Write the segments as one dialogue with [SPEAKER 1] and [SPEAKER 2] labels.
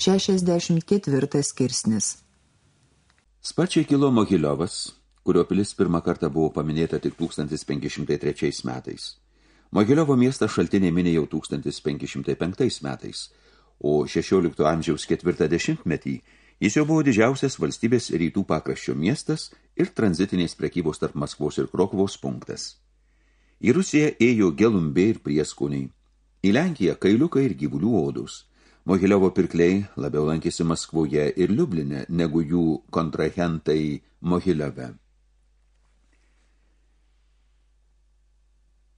[SPEAKER 1] 64 skirsnis.
[SPEAKER 2] Sparčiai kilo Mogiliovas, kurio pilis pirmą kartą buvo paminėta tik 1503 metais. Mogiliovo miestą šaltiniai minė jau 1505 metais, o 16 amžiaus ketvirtadešimtmetį jis jau buvo didžiausias valstybės rytų pakraščio miestas ir tranzitinės prekybos tarp Maskvos ir Krokvos punktas. Į Rusiją ėjo gelumbė ir prieskoniai, į Lenkiją kailiukai ir gyvulių odus. Mogiliovo pirkliai labiau lankėsi Maskvoje ir Liublinė negu jų kontrahentai Mogiliove.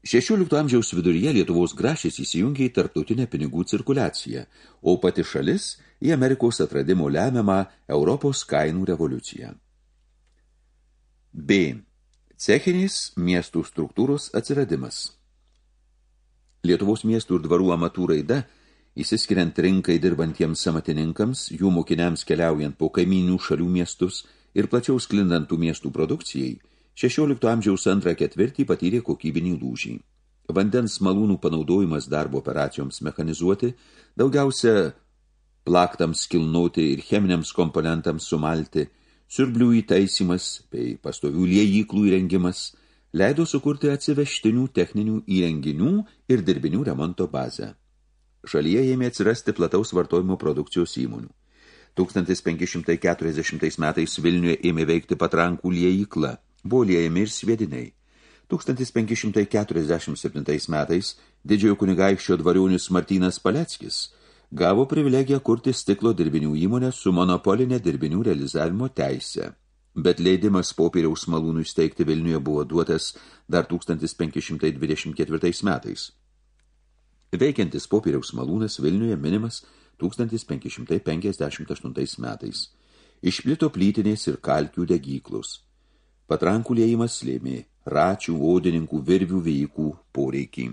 [SPEAKER 2] 16 amžiaus viduryje Lietuvos grašės įsijungė į tarptautinę pinigų cirkuliaciją, o pati šalis į Amerikos atradimo lemiamą Europos kainų revoliuciją. B. Cechinis miestų struktūros atsiradimas. Lietuvos miestų ir dvarų amatų raida, įsiskiriant rinkai dirbantiems samatininkams, jų mokiniams keliaujant po kaiminių šalių miestus ir plačiau sklindantų miestų produkcijai – 16 amžiaus antrą ketvirtį patyrė kokybinį lūžį. Vandens malūnų panaudojimas darbo operacijoms mechanizuoti, daugiausia plaktams kilnoti ir cheminiams komponentams sumalti, siurblių įtaisimas bei pastovių liejyklų įrengimas leido sukurti atsivežtinių techninių įrenginių ir dirbinių remonto bazę. Šalyje ėmė atsirasti plataus vartojimo produkcijos įmonių. 1540 metais Vilniuje ėmė veikti patrankų liejykla – buvo liejami ir sviediniai. 1547 metais didžiojo kunigaikščio dvariūnis Martynas Paleckis gavo privilegiją kurti stiklo dirbinių įmonę su monopolinė dirbinių realizavimo teise. Bet leidimas popieriaus malūnų steigti Vilniuje buvo duotas dar 1524 metais. Veikiantis popieriaus malūnas Vilniuje minimas 1558 metais. Išplito plytinės ir kalkių degyklus. Patrankų liejimas slėmė račių, odininkų, virvių veikų poreikį.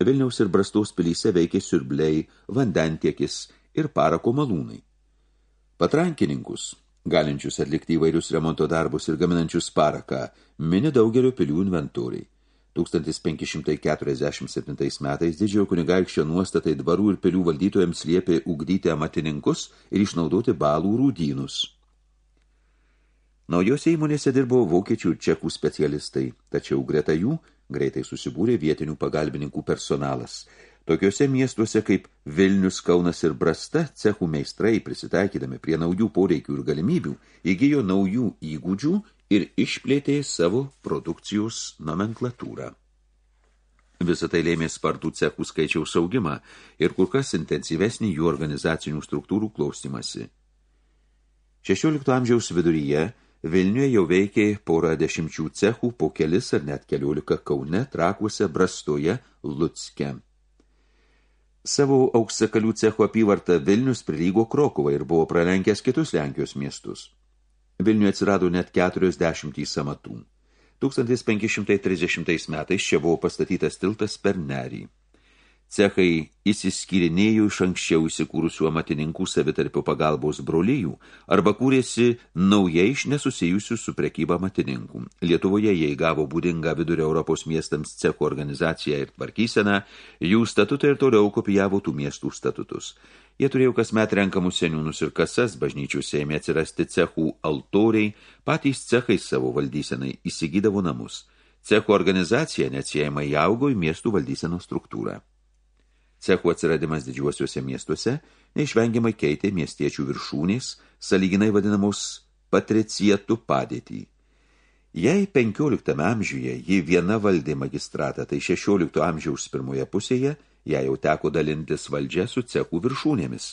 [SPEAKER 2] Vilniaus ir Brastos pilyse veikė siurbliai, vandentiekis ir parako malūnai. Patrankininkus, galinčius atlikti įvairius remonto darbus ir gaminančius paraką, mini daugelio pilių inventoriai. 1547 metais didžiojo kunigaikščio nuostatai dvarų ir pilių valdytojams liepė ugdyti amatininkus ir išnaudoti balų rūdynus. Naujose įmonėse dirbo vokiečių ir čekų specialistai, tačiau greta jų greitai susibūrė vietinių pagalbininkų personalas. Tokiuose miestuose kaip Vilnius, Kaunas ir Brasta cechų meistrai, prisitaikydami prie naujų poreikių ir galimybių, įgyjo naujų įgūdžių ir išplėtė savo produkcijos nomenklatūrą. Visą tai lėmė spartų cechų skaičiaus augimą ir kur kas intensyvesnį jų organizacinių struktūrų klausymasi. 16 amžiaus viduryje Vilniuje jau veikė porą dešimčių cechų, po kelis ar net keliolika Kaune, Trakuose, Brastoje, Lutske. Savo auksakalių cecho apyvartą Vilnius prilygo Krokovą ir buvo pralenkęs kitus Lenkijos miestus. Vilniuje atsirado net 40 samatų. 1530 metais čia buvo pastatytas tiltas per nerį. Cechai įsiskyrinėjo iš anksčiau įsikūrusių amatininkų savitarpio pagalbos brolijų arba kūrėsi naujai iš nesusijusių su prekyba amatininkų. Lietuvoje jie įgavo būdingą vidurio Europos miestams cechų organizaciją ir tvarkyseną, jų statutai ir toliau kopijavo tų miestų statutus. Jie turėjo kasmet renkamus seniūnus ir kasas, bažnyčiuose ėmė atsirasti cechų altoriai, patys cechai savo valdysenai įsigydavo namus. Cechų organizacija neatsiejama įaugo į miestų valdysenos struktūrą. Cechų atsiradimas didžiuosiuose miestuose neišvengiamai keitė miestiečių viršūnės, saliginai vadinamos patricietų padėtį. Jei 15 amžiuje ji viena valdė magistratą, tai 16 amžiaus pirmoje pusėje ją jau teko dalintis valdžia su cechų viršūnėmis,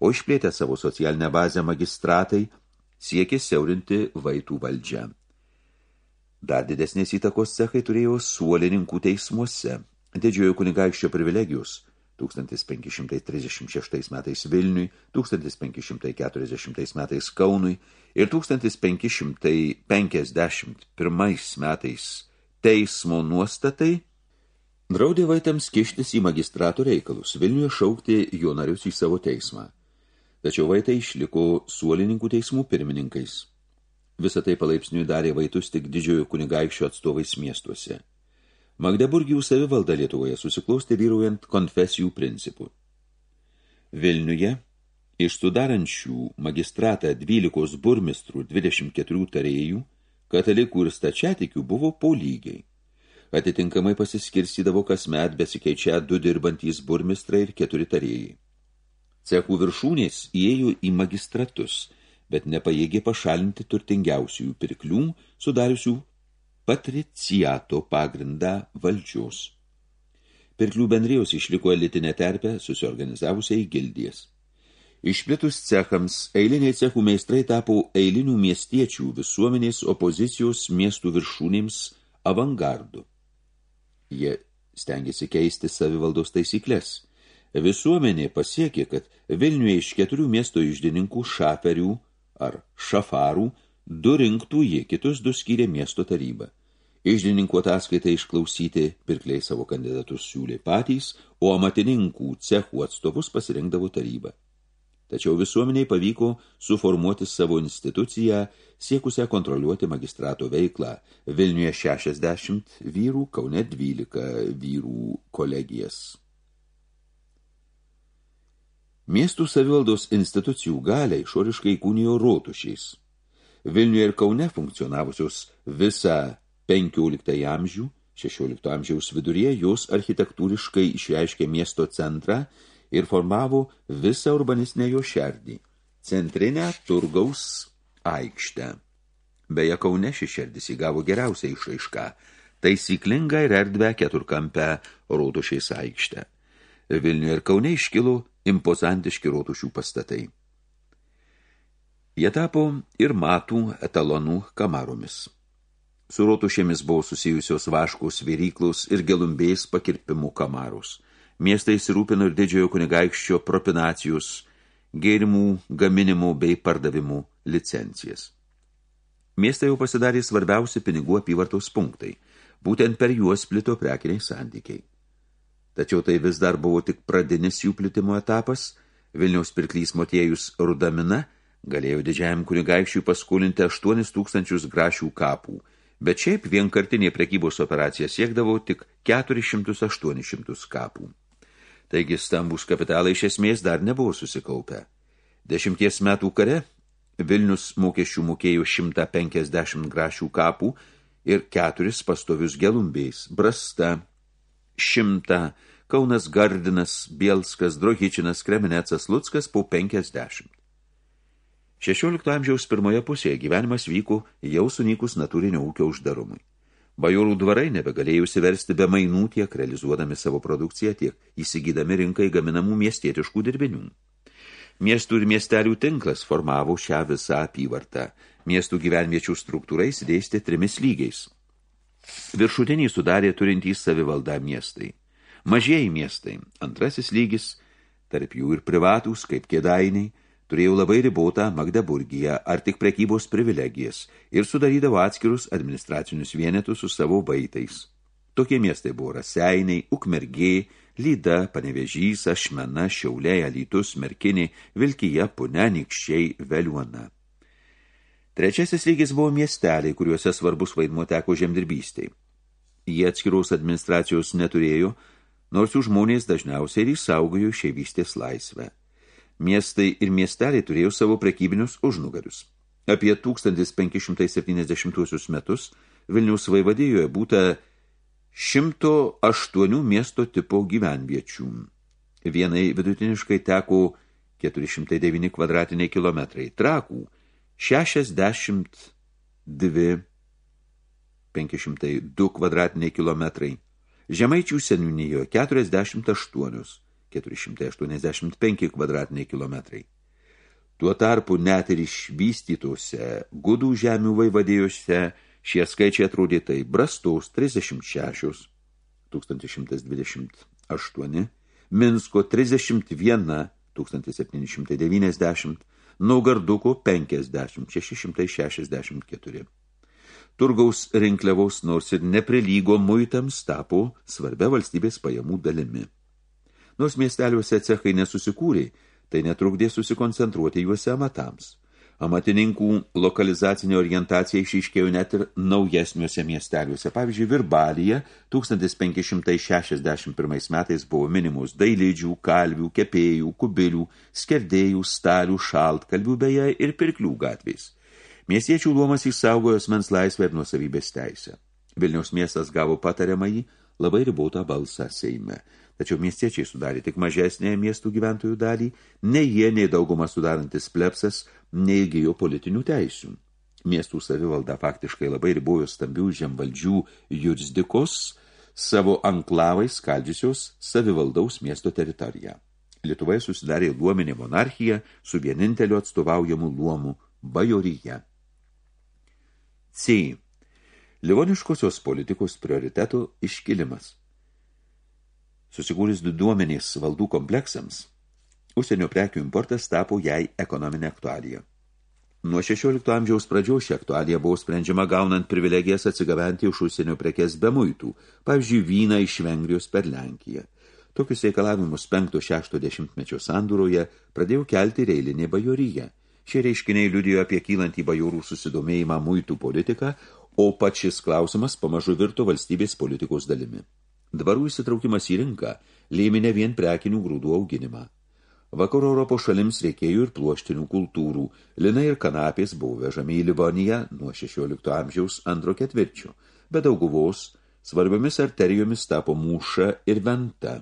[SPEAKER 2] o išplėtę savo socialinę bazę magistratai siekė siaurinti vaitų valdžią. Dar didesnės įtakos cechai turėjo suolininkų teismuose. Didžiojo kunigaikščio privilegijos – 1536 metais Vilniui, 1540 metais Kaunui ir 1551 metais teismo nuostatai draudė vaitams kištis į magistrato reikalus, Vilniuje šaukti jo narius į savo teismą. Tačiau vaitai išliko suolininkų teismų pirmininkais. Visą tai palaipsniui darė vaitus tik didžiojo kunigaikščio atstovais miestuose. Magdeburgijų savivalda Lietuvoje susiklostė vyraujant konfesijų principų. Vilniuje Iš sudarančių magistratą 12 burmistrų 24 tarėjų, katalikų ir stačiatikių buvo po lygiai. Atitinkamai pasiskirstydavo kasmet besikeičia du dirbantys burmistrai ir keturi tarėjai. Cechų viršūnės įėjo į magistratus, bet nepajėgė pašalinti turtingiausiųjų pirklių, sudariusių patriciato pagrindą valdžios. Pirklių bendrijos išliko elitinę terpę susiorganizavusiai gildijas. Išplitus cechams, eiliniai cechų meistrai tapo eilinių miestiečių visuomenės opozicijos miestų viršūnėms avangardu. Jie stengiasi keisti savivaldos taisyklės. Visuomenė pasiekė, kad Vilniuje iš keturių miesto išdininkų šaperių ar šafarų du rinktų jie, kitus du skyrė miesto taryba. Išdininkų ataskaitai išklausyti pirkliai savo kandidatus siūlė patys, o amatininkų cechų atstovus pasirinkdavo tarybą. Tačiau visuomeniai pavyko suformuoti savo instituciją, siekusią kontroliuoti magistrato veiklą. Vilniuje 60 vyrų, Kaune 12 vyrų kolegijas. Miestų savivaldos institucijų galę išoriškai kūnijo rotušiais. Vilniuje ir Kaune funkcionavusios visą 15 amžių, 16 amžiaus viduryje jos architektūriškai išreiškė miesto centrą ir formavo visą urbanistinę jo šerdį – centrinę turgaus aikštę. Beje, Kaune ši šerdis įgavo geriausią išraišką – taisyklingą ir erdvę keturkampę rotušiais aikštę. Vilniuje ir Kaune iškilo impozantiški rotušių pastatai. Jie tapo ir matų etalonų kamaromis. Su rotušėmis buvo susijusios vaškos viryklus ir gelumbės pakirpimų kamarus – miestai įsirūpino ir didžiojo kunigaikščio propinacijus, gėrimų, gaminimų bei pardavimų licencijas. Miestai jau pasidarė svarbiausi pinigų apyvartos punktai, būtent per juos plito prekiniai santykiai. Tačiau tai vis dar buvo tik pradinis jų plitimo etapas, Vilniaus pirklys motiejus Rudamina galėjo didžiajam kunigaikščiui paskolinti 8 tūkstančius grašių kapų, bet šiaip vienkartinė prekybos operacija siekdavo tik 400-800 kapų. Taigi stambus kapitalai iš esmės dar nebuvo susikaupę. Dešimties metų kare Vilnius mokesčių mokėjo 150 grašių kapų ir keturis pastovius gelumbiais – Brasta, šimtą, Kaunas Gardinas, Bielskas, Drohičinas, Kreminecas, Luckas po 50. 16 amžiaus pirmoje pusėje gyvenimas vyko jau sunykus natūrinio ūkio uždarumui. Bajorų dvarai nebegalėjo įsiversti be mainų tiek realizuodami savo produkciją, tiek įsigydami rinkai gaminamų miestietiškų dirbinių. Miestų ir miestelių tinklas formavo šią visą apyvartą. Miestų gyvenviečių struktūra įsidėstė trimis lygiais. Viršutinį sudarė turintys savivaldą miestai. Mažieji miestai, antrasis lygis, tarp jų ir privatūs, kaip kėdainiai, turėjo labai ribotą Magdeburgiją ar tik prekybos privilegijas ir sudarydavo atskirus administracinius vienetus su savo baitais. Tokie miestai buvo Raseiniai, Ukmergė, Lyda, Panevežys, Ašmena, Šiauliai, Alytus, Merkinė, Vilkija, Pune, Nikščiai, Veliuona. Trečiasis lygis buvo miesteliai, kuriuose svarbus vaidmuo teko žemdirbystei. Jie atskiros administracijos neturėjo, nors jų žmonės dažniausiai ir įsaugojo šeivystės laisvę miestai ir miesteliai turėjo savo prekybinius užnugarius. Apie 1570 metus Vilniaus vaivadijoje būta 108 miesto tipo gyvenviečių. Vienai vidutiniškai teko 409 kvadratiniai kilometrai, trakų 62 502 kvadratiniai kilometrai, žemaičių seniūnijoje 48 485 kvadratiniai kilometrai. Tuo tarpu net ir išvystytose gudų žemių vaivadėjose šie skaičiai atrodė tai Brastos 36, 1128, Minsko 31, 1790, Naugarduko 50, 664. Turgaus rinkliavos nors ir neprilygo muitams tapo svarbia valstybės pajamų dalimi. Nors miesteliuose cechai nesusikūrė, tai netrukdė susikoncentruoti juose amatams. Amatininkų lokalizacinė orientacija išaiškėjo net ir naujesniuose miesteliuose. Pavyzdžiui, Virbalyje 1561 metais buvo minimus dailydžių, kalvių, kepėjų, kubilių, skerdėjų, stalių, šaltkalvių beje ir pirklių gatvės. Miestiečių luomas išsaugojo asmens laisvę ir nuosavybės teisę. Vilniaus miestas gavo patariamąjį labai ribotą balsą Seime tačiau miestiečiai sudarė tik mažesnėje miestų gyventojų dalį, nei jie, nei daugumą sudarantis plepsas, neįgijo politinių teisių. Miestų savivalda faktiškai labai ribojo stambių žemvaldžių jurisdikos savo anklavais skaldžiusios savivaldaus miesto teritoriją. Lietuvoje susidarė luominė monarchija su vieninteliu atstovaujamu luomu bajoryje. C. Livoniškosios politikos prioritetų iškilimas. Susikūrus diduomenės valdų kompleksams, užsienio prekių importas tapo jai ekonominė aktualija. Nuo 16 amžiaus pradžios ši aktualija buvo sprendžiama gaunant privilegijas atsigaventi iš užsienio prekes be muitų, pavyzdžiui, vyną iš Vengrijos per Lenkiją. Tokius reikalavimus 5-60 mečio sandūroje pradėjo kelti ir eilinė bajoryje. Šie reiškiniai liudijo apie kylantį bajorų susidomėjimą muitų politiką, o pačis klausimas pamažu virto valstybės politikos dalimi. Dvarų įsitraukimas į rinką lėmė ne vien prekinių grūdų auginimą. Vakarų Europos šalims reikėjo ir pluoštinių kultūrų. Linai ir kanapės buvo vežami į Livoniją nuo 16 amžiaus antro ketvirčio, bet dauguvos svarbiomis arterijomis tapo mūša ir venta.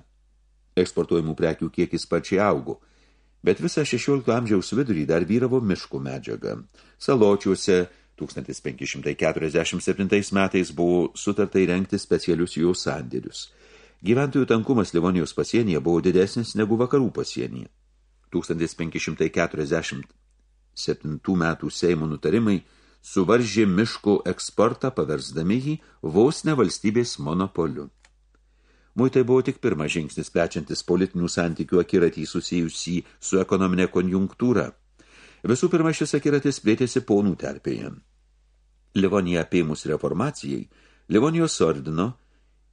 [SPEAKER 2] Eksportuojamų prekių kiekis pačiai augo, bet visą 16 amžiaus vidurį dar vyravo miškų medžiaga. Saločiuose 1547 metais buvo sutarta įrengti specialius jų sandėlius. Gyventojų tankumas Livonijos pasienyje buvo didesnis negu vakarų pasienyje. 1547 metų Seimo nutarimai suvaržė miškų eksportą, paversdami jį vos ne valstybės monopoliu. Muitai buvo tik pirmas žingsnis plečiantis politinių santykių akiratį susijusį su ekonominė konjunktūra. Visų pirma, šis akiratis plėtėsi ponų terpėje. Livoniją apėmus reformacijai, Livonijos ordino,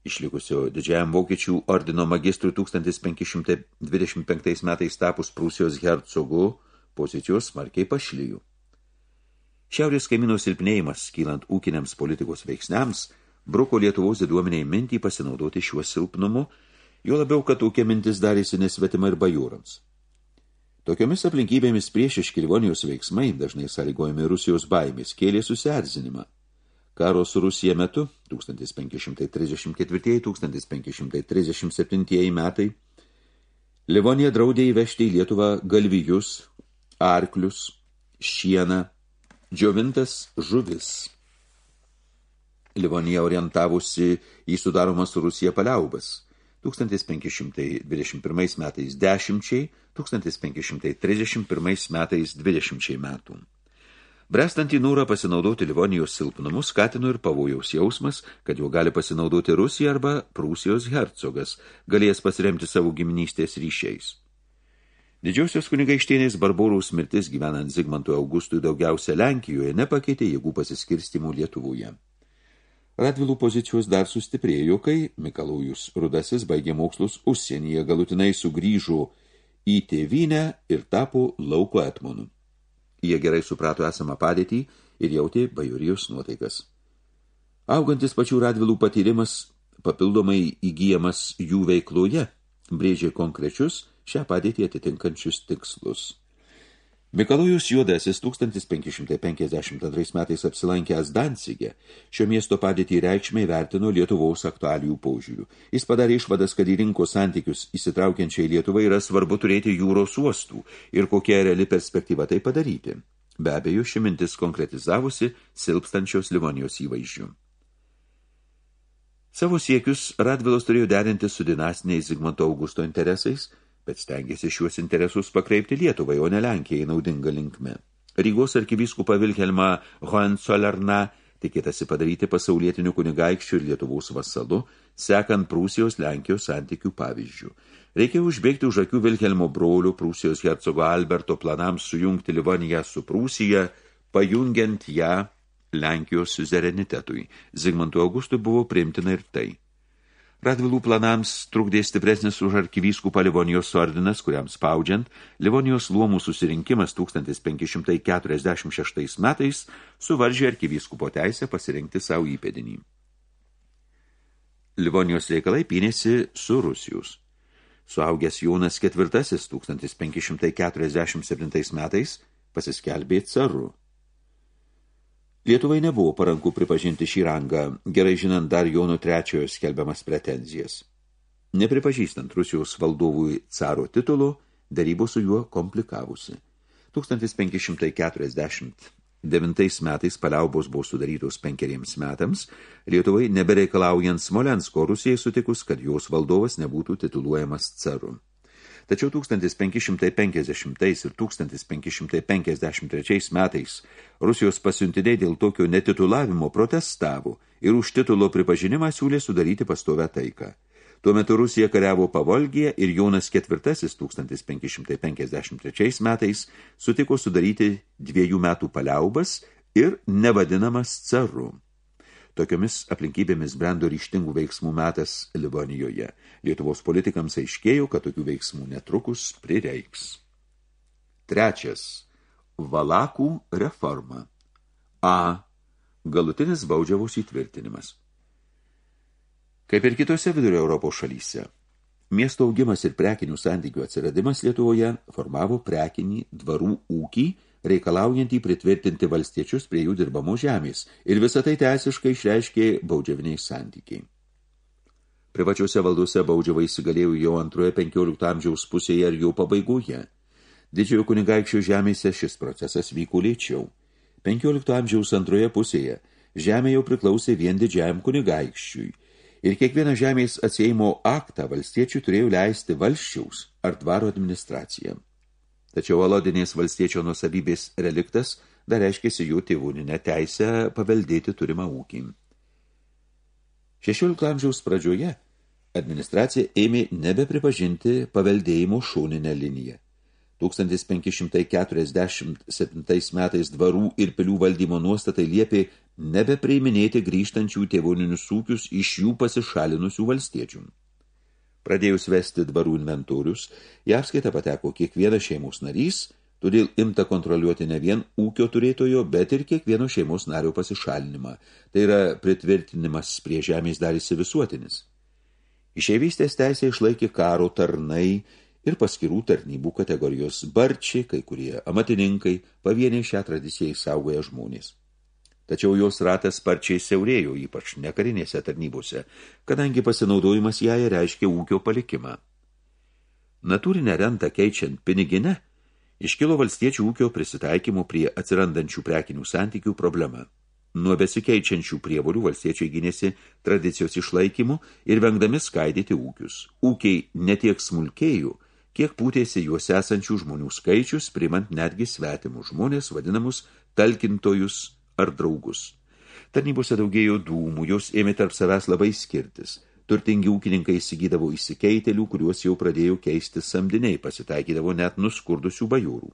[SPEAKER 2] išlikusio didžiajam vokiečių ordino magistrų 1525 metais tapus Prūsijos hercogu, pozicijos smarkiai pašlyjų. Šiaurės kaimino silpnėjimas, kylant ūkiniams politikos veiksniams, bruko Lietuvos diduomeniai mintį pasinaudoti šiuo silpnumu, jo labiau, kad ūkė mintis darėsi nesvetima ir bajūrams. Tokiomis aplinkybėmis priešiški Livonijos veiksmai, dažnai sąlygojami Rusijos baimės, kėlė susierzinimą. Karo su Rusija metu, 1534-1537 metai, Livonija draudė įvežti į Lietuvą galvijus, arklius, šieną, džiovintas žuvis. Livonija orientavusi į sudaromas su Rusija paliaubas – 1521 metais 10, 1531 metais 20 metų. Brestant į nūrą pasinaudoti Livonijos silpnumu skatino ir pavojaus jausmas, kad jo gali pasinaudoti Rusija arba Prūsijos hercogas, galės pasiremti savo giminystės ryšiais. Didžiausios kunigaištienės Barboraus mirtis gyvenant Zigmantui Augustui daugiausia Lenkijoje nepakeitė jėgų pasiskirstimų Lietuvoje. Radvilų pozicijos dar sustiprėjo, kai Mikalojus Rudasis baigė mokslus užsienyje, galutinai sugrįžo į tėvynę ir tapo lauko etmonu. Jie gerai suprato esamą padėtį ir jautė bajorijos nuotaikas. Augantis pačių Radvilų patyrimas, papildomai įgyjamas jų veikloje, brėžė konkrečius šią padėtį atitinkančius tikslus. Mikalojus Juodasis 1552 metais apsilankęs Danzige, šio miesto padėtį reikšmai vertino Lietuvos aktualijų paužiūrių. Jis padarė išvadas, kad į rinkos santykius įsitraukiančiai Lietuvai yra svarbu turėti jūros uostų ir kokia reali perspektyva tai padaryti. Be abejo, ši mintis konkretizavusi silpstančios Livonijos įvaizdžių. Savo siekius Radvilos turėjo derinti su dinastiniais Zigmanto Augusto interesais – bet stengiasi šiuos interesus pakreipti Lietuvai, o ne Lenkijai naudinga linkme. Rygos arkivyskupą Vilhelmą Hohenzollerną tikėtasi padaryti pasaulietinių kunigaikščių ir Lietuvos vasalu, sekant Prūsijos Lenkijos santykių pavyzdžių. Reikia užbėgti už akių Vilhelmo brolių Prūsijos hercogo Alberto planams sujungti Livoniją su Prūsija, pajungiant ją Lenkijos suzerenitetui. Zigmantui Augustui buvo priimtina ir tai. Radvilų planams trukdė stipresnis už arkivyskupą Livonijos ordinas, kuriam spaudžiant, Livonijos luomų susirinkimas 1546 metais suvaržė arkivyskupo teisę pasirinkti savo įpėdinį. Livonijos reikalai pynėsi su Rusijos. Suaugęs Jonas IV 1547 metais pasiskelbė caru. Lietuvai nebuvo paranku pripažinti šį rangą, gerai žinant dar Jono III skelbiamas pretenzijas. Nepripažįstant Rusijos valdovui caro titulo, darybos su juo komplikavusi. 1549 metais paliaubos buvo sudarytos penkeriems metams, Lietuvai nebereikalaujant Smolensko Rusijai sutikus, kad jos valdovas nebūtų tituluojamas caru. Tačiau 1550 ir 1553 metais Rusijos pasiuntiniai dėl tokio netitulavimo protestavo ir už titulo pripažinimą siūlė sudaryti pastovę taiką. Tuo metu Rusija kariavo Pavolgiją ir Jonas IV 1553 metais sutiko sudaryti dviejų metų paliaubas ir nevadinamas caru. Tokiomis aplinkybėmis brendo ryštingų veiksmų metas Livonijoje. Lietuvos politikams aiškėjo, kad tokių veiksmų netrukus prireiks. Trečias. Valakų reforma. A. Galutinis baudžiavos įtvirtinimas. Kaip ir kitose vidurio Europos šalyse, miesto augimas ir prekinių santykių atsiradimas Lietuvoje formavo prekinį dvarų ūkį reikalaujantį pritvirtinti valstiečius prie jų dirbamo žemės ir visą tai teisiškai išreiškė baudžiaviniai santykiai. Privačiuose valdose baudžiava įsigalėjo jau antroje 15 amžiaus pusėje ir jau pabaigoje. Didžiojo kunigaikščio žemėse šis procesas vyko lėčiau. 15 amžiaus antroje pusėje žemė jau priklausė vien didžiajam kunigaikščiui ir kiekvieną žemės atsėjimo aktą valstiečių turėjo leisti valščiaus ar dvaro administraciją. Tačiau alodinės valstiečio nusavybės reliktas dar reiškėsi jų tėvūninę teisę paveldėti turimą ūkį. 16 amžiaus pradžioje administracija ėmė nebepripažinti paveldėjimo šoninę liniją. 1547 metais dvarų ir pilių valdymo nuostatai liepė nebepriiminėti grįžtančių tėvoninius ūkius iš jų pasišalinusių valstiečių. Pradėjus vesti dvarų inventorius, į apskaitą pateko kiekvienas šeimos narys, todėl imta kontroliuoti ne vien ūkio turėtojo, bet ir kiekvieno šeimos nario pasišalinimą. Tai yra pritvirtinimas prie žemės darėsi visuotinis. Išeivystės teisė išlaikė karo tarnai ir paskirų tarnybų kategorijos barčiai, kai kurie amatininkai, pavieniai šią tradiciją įsaugoja žmonės. Tačiau jos ratas sparčiai siaurėjo, ypač nekarinėse tarnybose, kadangi pasinaudojimas ją reiškia ūkio palikimą. Natūrinę rentą keičiant piniginę, iškilo valstiečių ūkio prisitaikymo prie atsirandančių prekinių santykių problema. Nuo besikeičiančių prievolių valstiečiai gynėsi tradicijos išlaikymu ir vengdami skaidyti ūkius. Ūkiai netiek smulkėjų, kiek pūtėsi juos esančių žmonių skaičius, primant netgi svetimus žmonės, vadinamus talkintojus ar draugus. Tarnybose daugėjo dūmų, jos ėmė tarp savęs labai skirtis. Turtingi ūkininkai įsigydavo įsikeitelių, kuriuos jau pradėjo keisti samdiniai, pasitaikydavo net nuskurdusių bajūrų.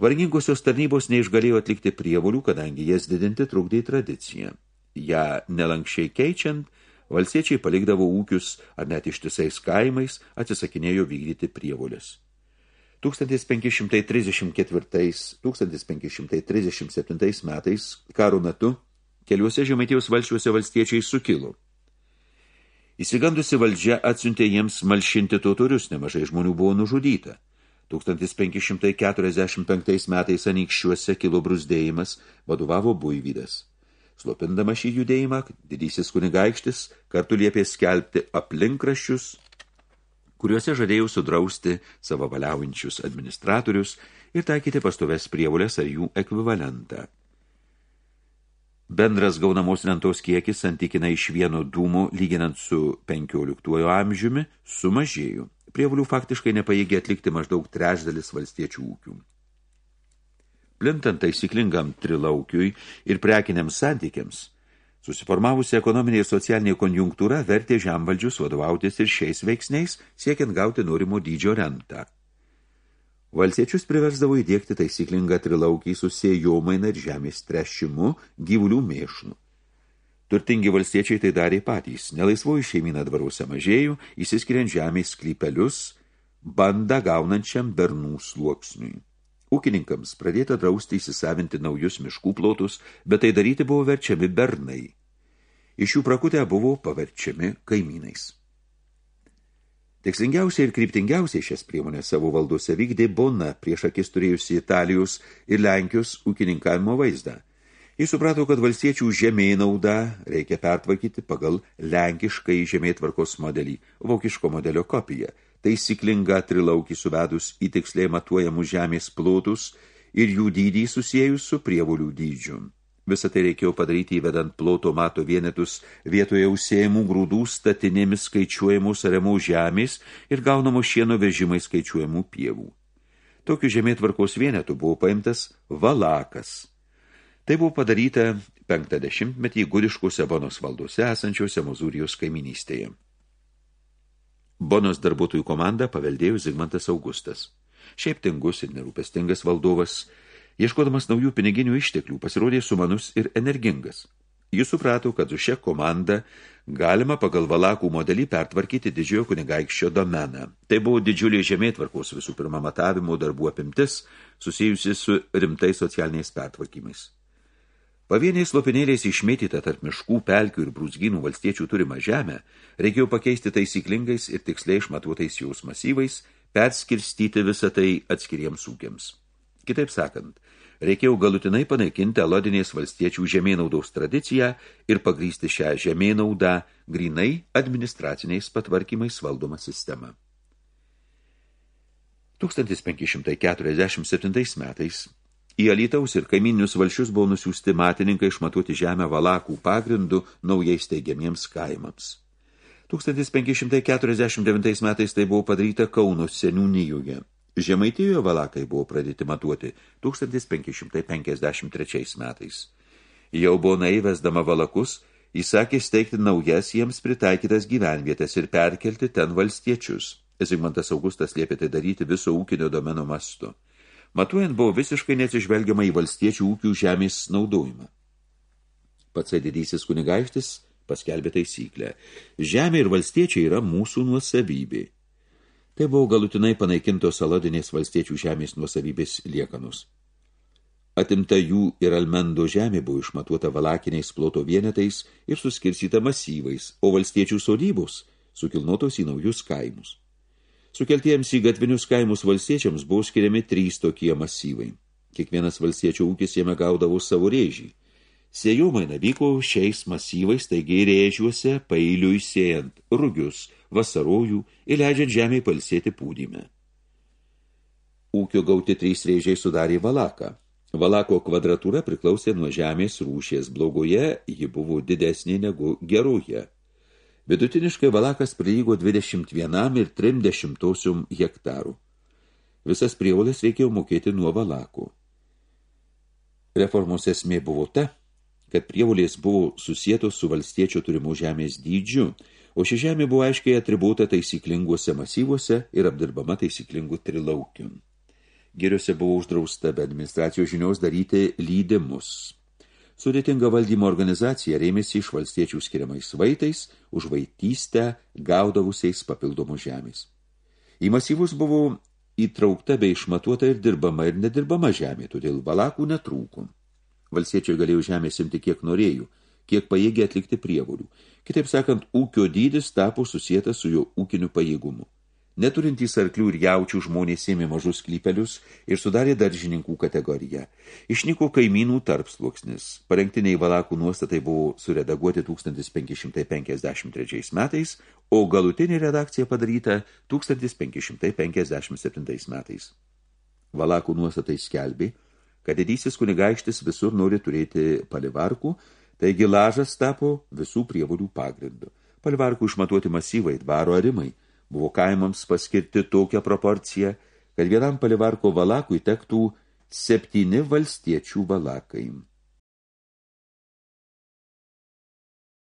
[SPEAKER 2] Vargingosios tarnybos neišgalėjo atlikti prievolių, kadangi jas didinti trukdė tradiciją. Ja nelankščiai keičiant, valsiečiai palikdavo ūkius ar net ištisais kaimais atsisakinėjo vykdyti prievolės. 1534-1537 metais karo metu keliuose žemaitijos valščiuose valstiečiai sukilo. Įsigandusi valdžia atsiuntė jiems malšinti totorius, nemažai žmonių buvo nužudyta. 1545 metais anykščiuose kilo brusdėjimas, vadovavo Buivydas. Slopindama šį judėjimą, didysis kunigaikštis kartu liepė skelbti aplinkraščius kuriuose žadėjau sudrausti savo valiaujančius administratorius ir taikyti pastoves prievolės ar jų ekvivalentą. Bendras gaunamos rentos kiekis santykinai iš vieno dūmo, lyginant su 15 amžiumi, sumažėjo. Prievolių faktiškai nepajėgė atlikti maždaug trečdalis valstiečių ūkių. Plintant taisyklingam trilaukiui ir prekiniams santykiams – Susiformavusi ekonominė ir socialinė konjunktūra vertė žemvaldžius vadovautis ir šiais veiksniais, siekiant gauti norimo dydžio rentą. Valsiečius priversdavo įdėkti taisyklingą trilaukį su sėjomainą ir žemės trešimu gyvulių mėšnų. Turtingi valstiečiai tai darė patys. Nelaisvoji šeimina dvaruose mažėjų, įsiskiriant žemės sklypelius, bandą gaunančiam bernų sluoksniui. Ūkininkams pradėta drausti įsisavinti naujus miškų plotus, bet tai daryti buvo verčiami bernai. Iš jų prakutę buvo paverčiami kaimynais. Tikslingiausiai ir kryptingiausiai šias priemonės savo valdose vykdė Bona prieš akis turėjusi Italijos ir Lenkijos ūkininkavimo vaizdą. Jis suprato, kad valstiečių žemė naudą reikia pertvarkyti pagal lenkiškai žemėtvarkos modelį, vokiško modelio kopiją, taisyklinga trilaukį suvedus į tiksliai matuojamus žemės plotus ir jų dydį susijęjus su prievolių dydžiu. Visą tai reikėjo padaryti įvedant ploto mato vienetus vietoje užsėjimų grūdų statinėmis skaičiuojamų saremų žemės ir gaunamų šieno vežimai skaičiuojamų pievų. Tokiu žemėtvarkos vienetu buvo paimtas valakas. Tai buvo padaryta 50-metį gudiškose Bonos valdose esančiose Mozūrijos kaiminystėje. Bonos darbuotojų komandą paveldėjo Zigmantas Augustas. Šiaip tingus ir nerūpestingas valdovas – Ieškodamas naujų piniginių išteklių pasirodė sumanus ir energingas. Jis suprato, kad su šia komanda galima pagal valakų modelį pertvarkyti didžiojo kunigaikščio domeną. Tai buvo didžiulė žemėtvarkos visų pirma matavimo darbų apimtis, susijusi su rimtais socialiniais pertvarkymais. Pavieniais lopinėliais išmėtyta tarp miškų, pelkių ir brūzgynų valstiečių turimą žemę, reikėjo pakeisti taisyklingais ir tiksliai išmatuotais jaus masyvais, perskirstyti visą tai atskiriems ūkiams. Kitaip sakant, reikėjo galutinai panaikinti alodinės valstiečių žemėnaudaus tradiciją ir pagrysti šią žemėnaudą grinai administraciniais patvarkymais valdoma sistema. 1547 metais į Alytaus ir kaiminius valšius buvo nusiųsti matininkai išmatuoti žemę valakų pagrindų naujai steigiamiems kaimams. 1549 metais tai buvo padaryta Kauno seniūnijoje. Žemaitijoje valakai buvo pradėti matuoti 1553 metais. Jau buvo naivesdama valakus, įsakė steigti naujas jiems pritaikytas gyvenvietės ir perkelti ten valstiečius. Zigmantas Augustas liepė tai daryti viso ūkinio domeno mastu. Matuojant buvo visiškai neatsižvelgiama į valstiečių ūkių žemės naudojimą. Patsai didysis kunigaištis paskelbė taisyklę. Žemė ir valstiečiai yra mūsų nuosavybė. Tai buvo galutinai panaikintos saladinės valstiečių žemės nuosavybės liekanus. Atimta jų ir almendo žemė buvo išmatuota valakiniais ploto vienetais ir suskirstyta masyvais, o valstiečių sodybos sukilnotos į naujus kaimus. Sukeltiems į gatvinius kaimus valstiečiams buvo skiriami trys tokie masyvai. Kiekvienas valstiečio ūkis jame gaudavo savo rėžį. Sėjumaina vyko šiais masyvais, taigi rėžiuose pailiui sėjant rugius – vasarojų ir leidžiant žemėj palsėti pūdyme. Ūkio gauti trys rėžiai sudarė valaką. Valako kvadratūra priklausė nuo žemės rūšies blogoje, ji buvo didesnė negu geroje. Vidutiniškai valakas prilygo 21 ir 30 hektarų. Visas prievolės reikėjo mokėti nuo valakų. Reformos esmė buvo ta, kad prievolės buvo susietos su valstiečio turimų žemės dydžiu – o ši žemė buvo aiškiai atribuota taisyklinguose masyvuose ir apdirbama taisyklingų trilaukių. Geriuose buvo uždrausta be administracijos žinios daryti lydimus. Sudėtinga valdymo organizacija rėmėsi iš valstiečių skiriamais vaitais, už vaitystę gaudavusiais papildomų žemės. Į masyvus buvo įtraukta bei išmatuota ir dirbama ir nedirbama žemė, todėl valakų netrūkum. Valstiečiai galėjo žemės imti kiek norėjų, kiek pajėgė atlikti prievolių. Kitaip sakant, ūkio dydis tapo susietas su jo ūkiniu pajėgumu. Neturintys arklių ir jaučių žmonės ėmė mažus klypelius ir sudarė daržininkų kategoriją. Išnyko kaimynų tarpsluoksnis. Parengtiniai valakų nuostatai buvo suredaguoti 1553 metais, o galutinė redakcija padaryta 1557 metais. Valakų nuostatai skelbė, kad didysis kunigaikštis visur nori turėti palivarkų, Taigi lažas tapo visų prievolių pagrindu. Palivarkų išmatuoti masyvai, dvaro arimai, buvo kaimams paskirti tokią proporciją, kad vienam palivarko valakui tektų septyni valstiečių valakai.